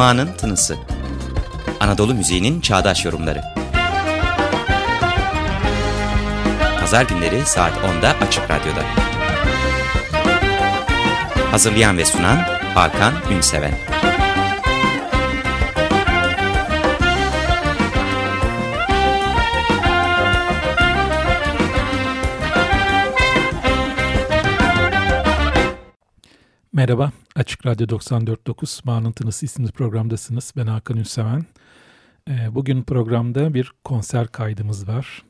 Ma'nın Tınısı. Anadolu müziğinin çağdaş yorumları. Pazar günleri saat 10'da Açık Radyo'da. Hazırlayan ve sunan Hakan Ünseven. Merhaba, Açık Radyo 94.9 Mağanın Tınısı isimli programdasınız. Ben Hakan Ünseven. Ee, bugün programda bir konser kaydımız var.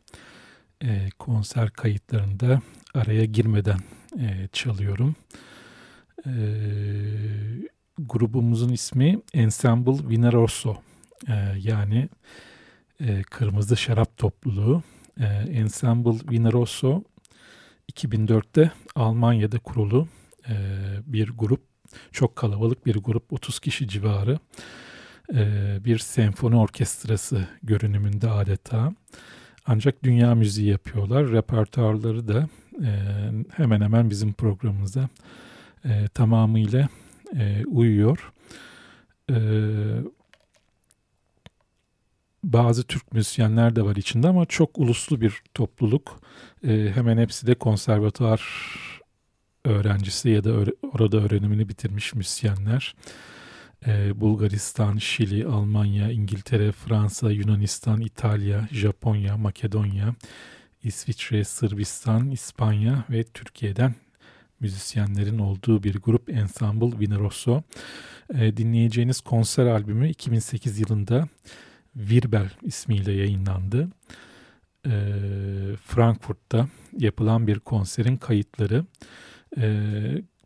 Ee, konser kayıtlarında araya girmeden e, çalıyorum. Ee, grubumuzun ismi Ensemble Vineroso. Yani e, Kırmızı Şarap Topluluğu. Ensemble Vineroso 2004'te Almanya'da kurulu e, bir grup. Çok kalabalık bir grup, 30 kişi civarı. E, bir senfoni orkestrası görünümünde adeta. Ancak dünya müziği yapıyorlar. Repertuarları da e, hemen hemen bizim programımıza e, tamamıyla e, uyuyor. E, bazı Türk müzisyenler de var içinde ama çok uluslu bir topluluk. E, hemen hepsi de konservatuar öğrencisi ya da orada öğrenimini bitirmiş müzisyenler. Ee, Bulgaristan, Şili, Almanya, İngiltere, Fransa, Yunanistan, İtalya, Japonya, Makedonya, İsviçre, Sırbistan, İspanya ve Türkiye'den müzisyenlerin olduğu bir grup Ensemble Vineroso. Ee, dinleyeceğiniz konser albümü 2008 yılında Virbel ismiyle yayınlandı. Ee, Frankfurt'ta yapılan bir konserin kayıtları. E,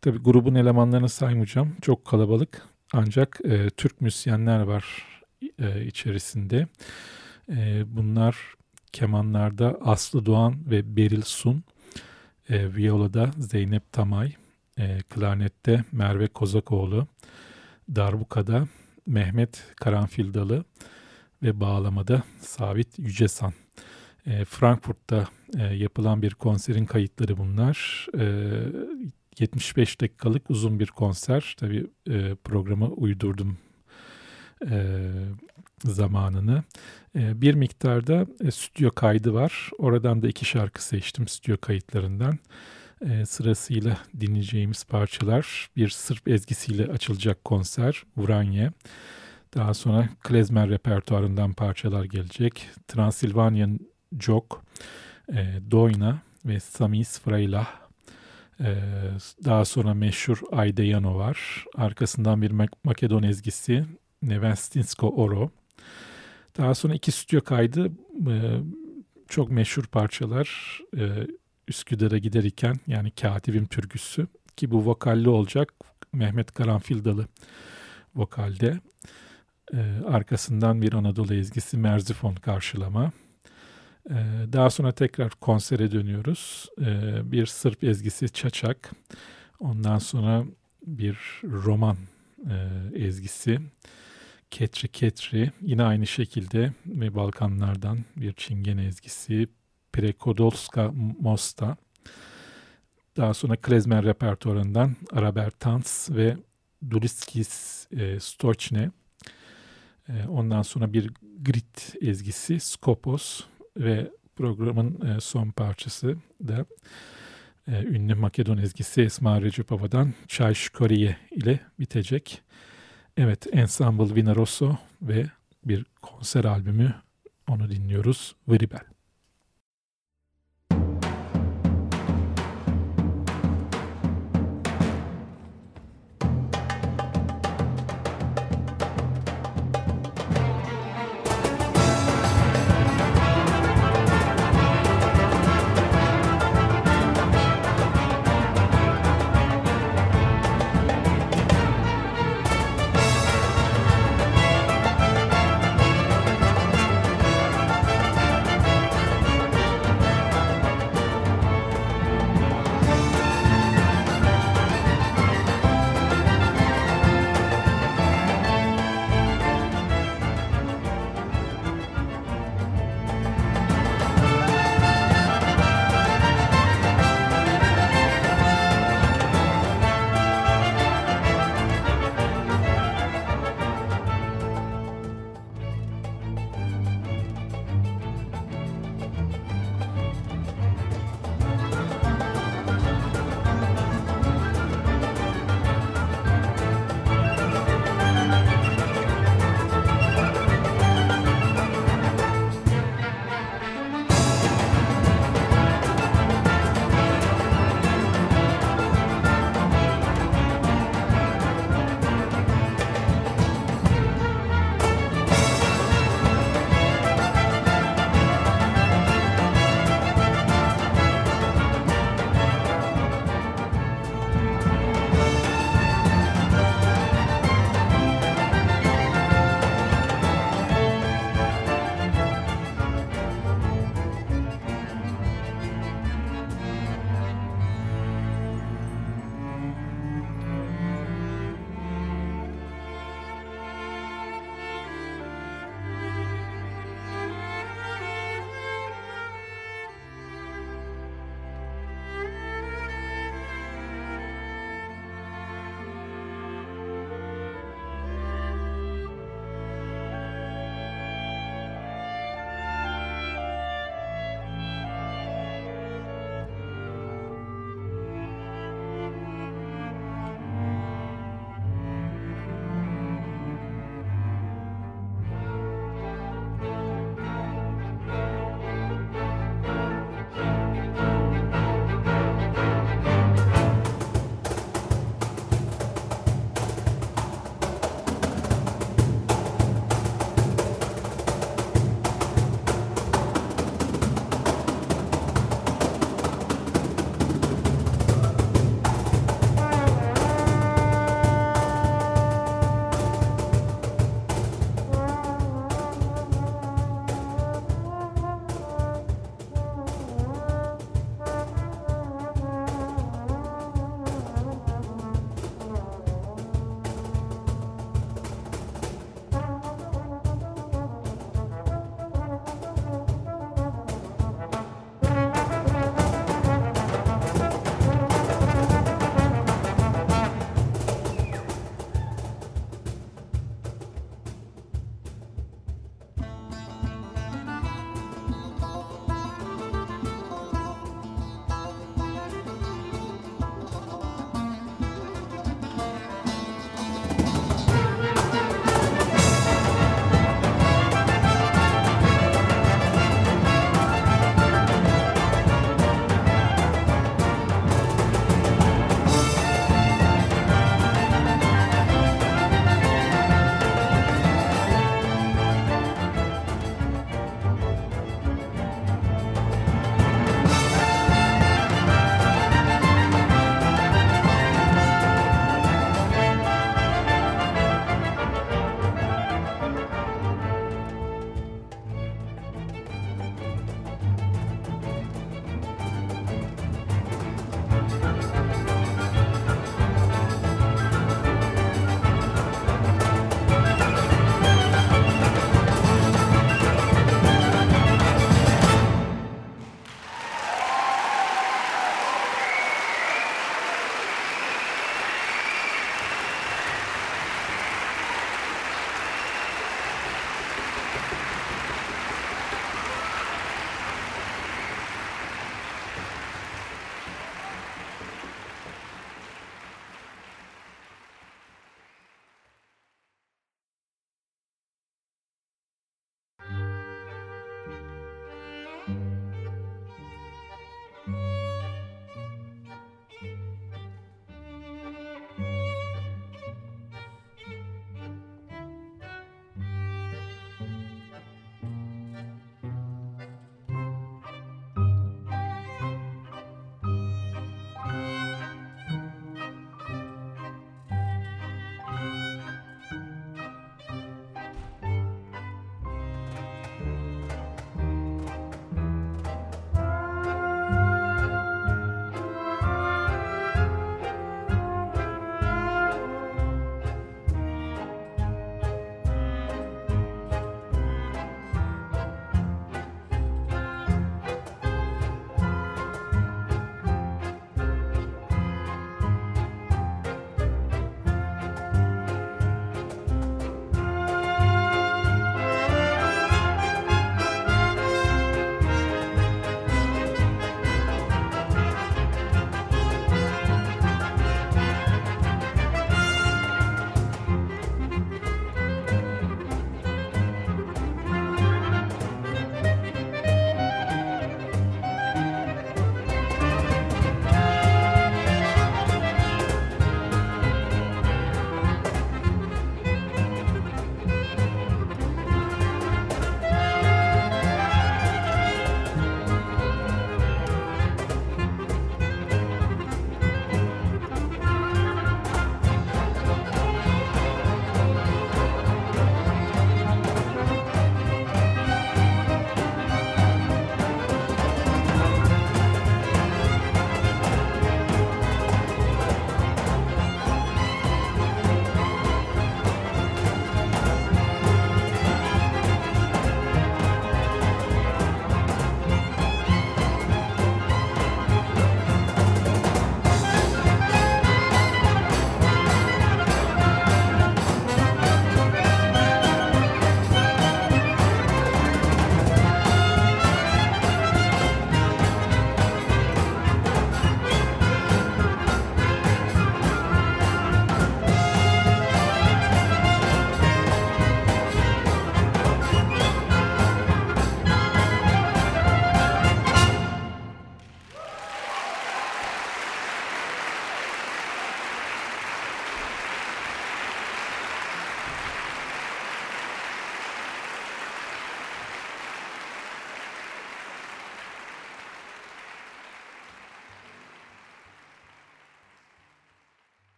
tabii grubun elemanlarını saymayacağım. Çok kalabalık. Ancak e, Türk müzisyenler var e, içerisinde. E, bunlar kemanlarda Aslı Doğan ve Beril Sun. E, violada Zeynep Tamay. E, klarnette Merve Kozakoğlu. Darbukada Mehmet Karanfildalı ve bağlamada Sabit Yücesan. E, Frankfurt'ta e, yapılan bir konserin kayıtları bunlar. E, 75 dakikalık uzun bir konser. Tabii e, programa uydurdum e, zamanını. E, bir miktarda e, stüdyo kaydı var. Oradan da iki şarkı seçtim stüdyo kayıtlarından. Sırasıyla dinleyeceğimiz parçalar bir Sırp ezgisiyle açılacak konser Vranje. Daha sonra klezmer repertuarından parçalar gelecek. Transilvanian Jok, e, Doyna ve Samis Freylah. E, daha sonra meşhur Aydeyano var. Arkasından bir Makedon ezgisi Nevestinsko Oro. Daha sonra iki stüdyo kaydı e, çok meşhur parçalar e, Üsküdar'a giderken yani Katibim Türküsü ki bu vokalli olacak Mehmet Karanfildalı vokalde. E, arkasından bir Anadolu ezgisi Merzifon karşılama. Ee, daha sonra tekrar konsere dönüyoruz. Ee, bir Sırp ezgisi Çaçak. Ondan sonra bir roman e, ezgisi Ketri Ketri. Yine aynı şekilde ve Balkanlardan bir Çingen ezgisi Prekodolska Mosta. Daha sonra klezmer repertuarından Araber Tans ve Duliskis e, Stoçne. E, ondan sonra bir grit ezgisi Skopos ve programın e, son parçası da e, ünlü Makedon ezgisi Esma Recepova'dan Çay Şkoriye ile bitecek. Evet, Ensemble Vinaroso ve bir konser albümü onu dinliyoruz. Vribel.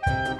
Bye.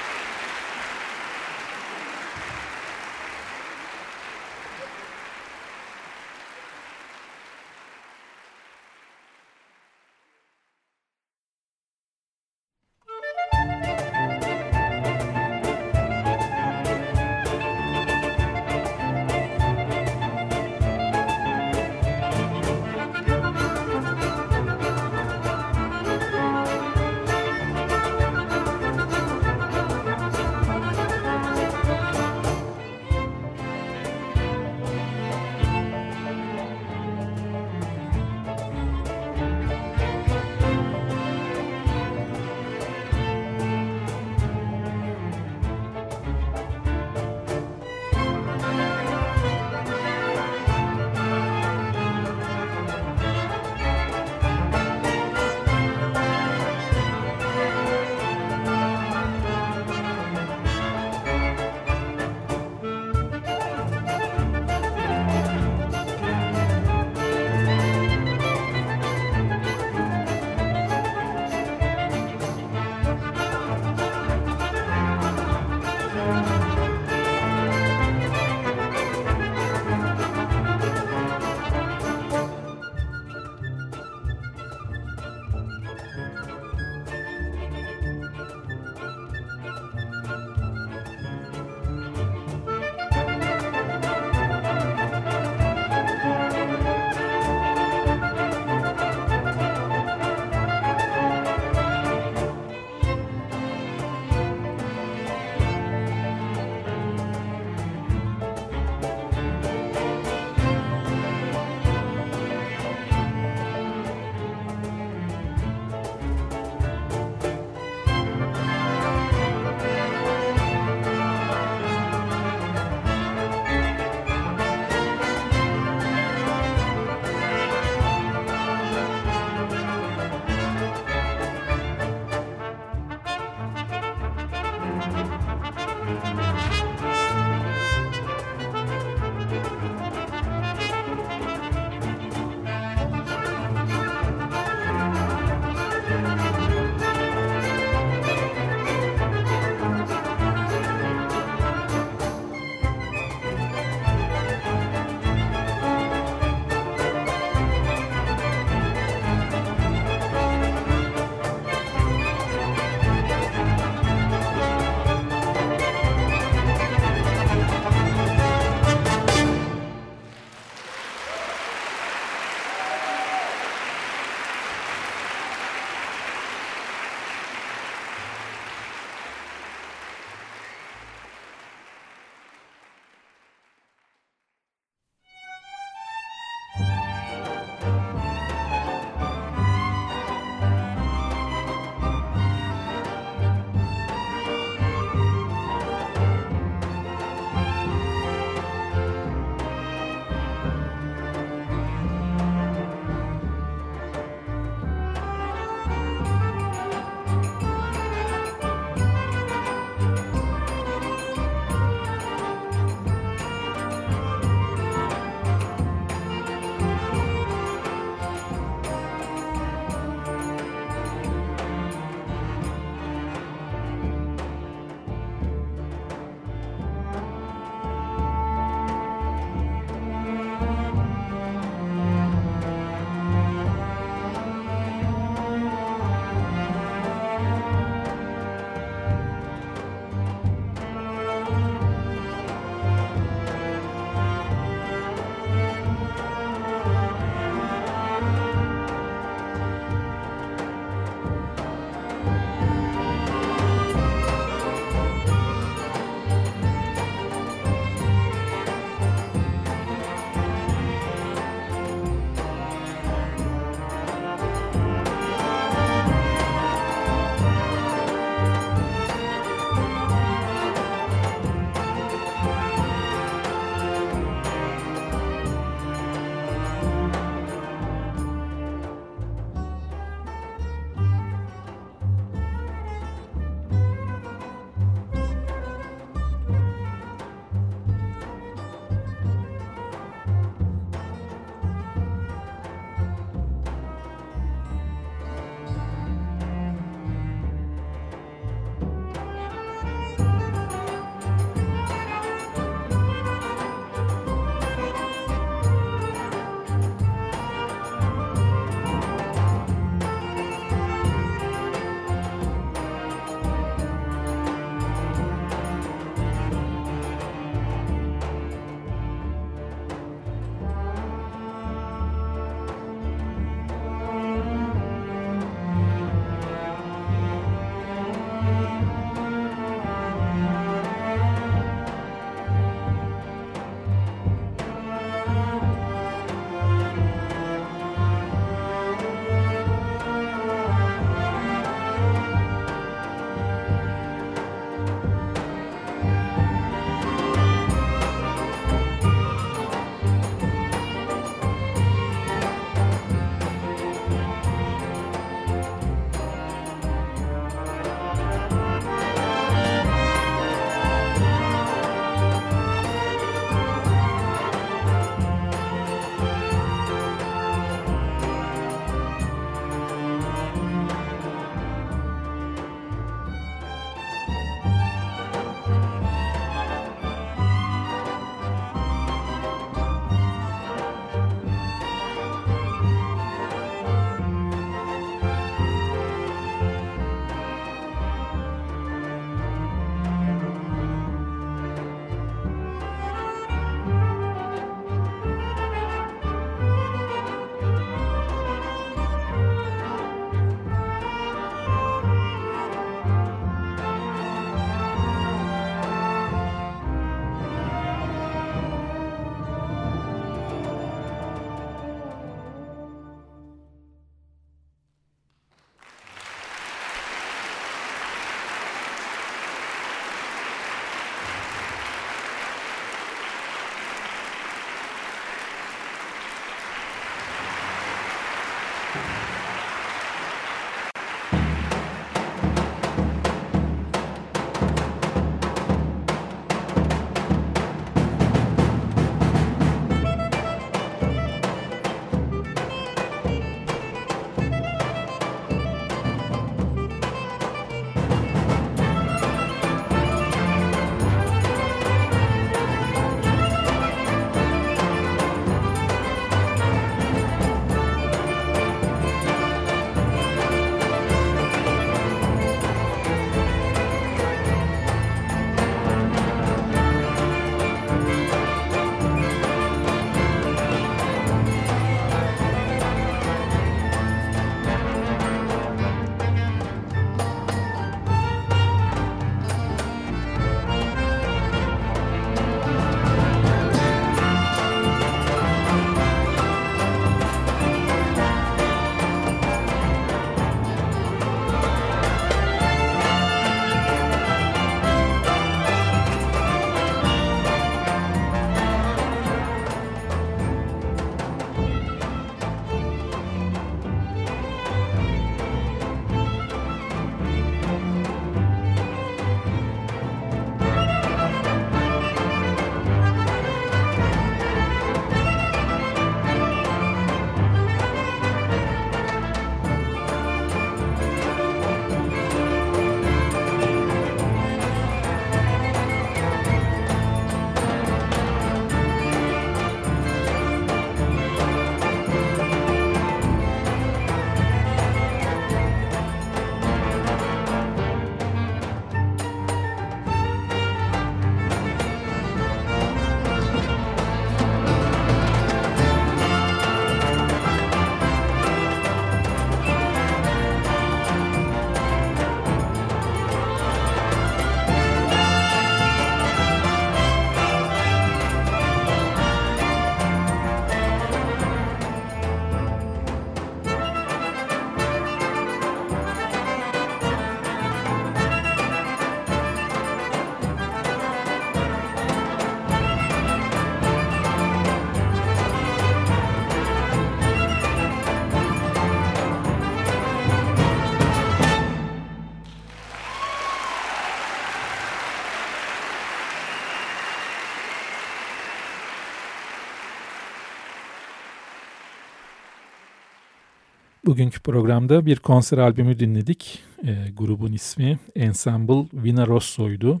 Bugünkü programda bir konser albümü dinledik. E, grubun ismi Ensemble Vina Rosso'ydu.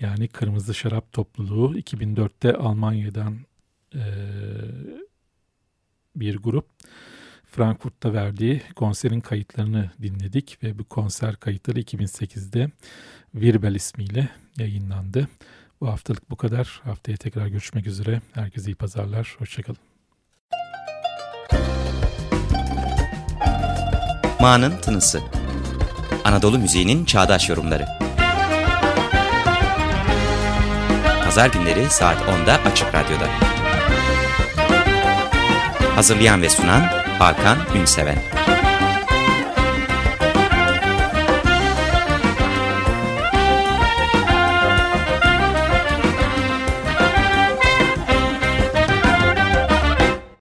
Yani Kırmızı Şarap Topluluğu 2004'te Almanya'dan e, bir grup. Frankfurt'ta verdiği konserin kayıtlarını dinledik ve bu konser kayıtları 2008'de Virbel ismiyle yayınlandı. Bu haftalık bu kadar. Haftaya tekrar görüşmek üzere. Herkese iyi pazarlar. Hoşçakalın. Ma'nın Tınısı. Anadolu müziğinin çağdaş yorumları. Pazar günleri saat 10'da Açık Radyo'da. Hazırlayan ve sunan Hakan Ünseven